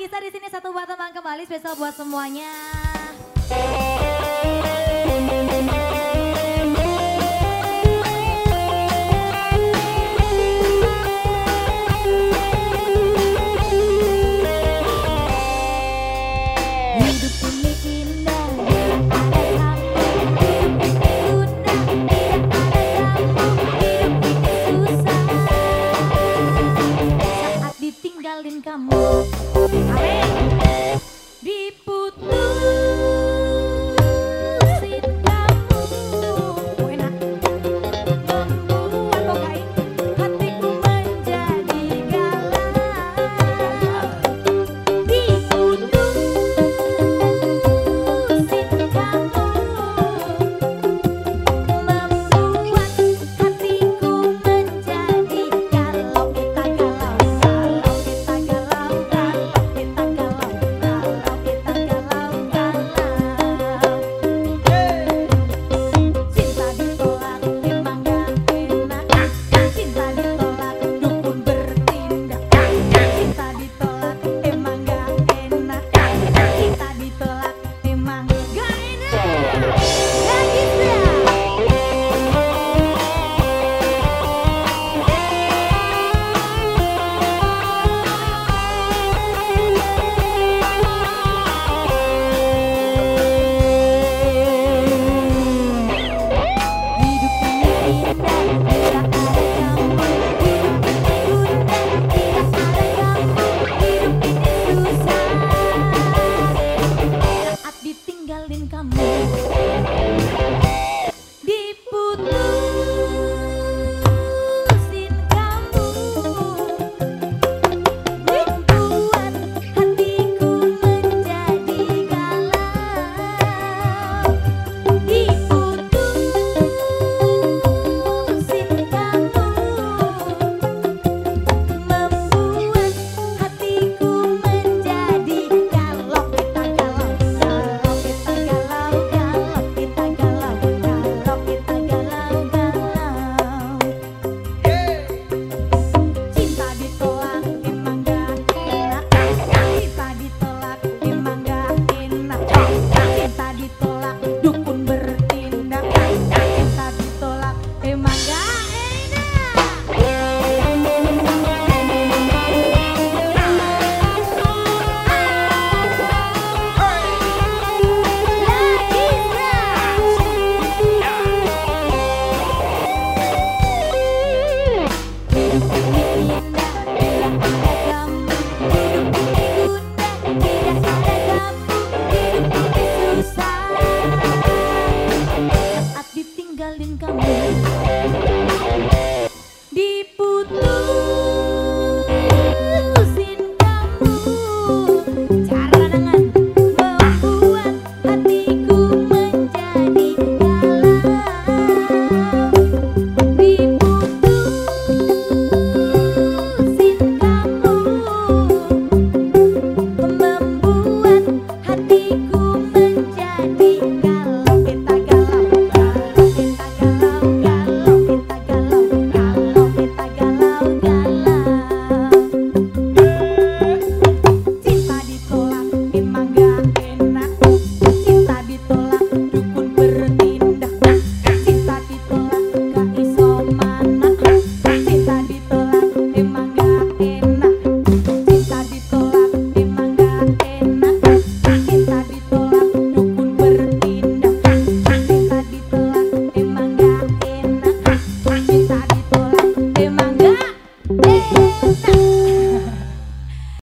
Gisa di sini satu buat teman kembali spesial buat semuanya.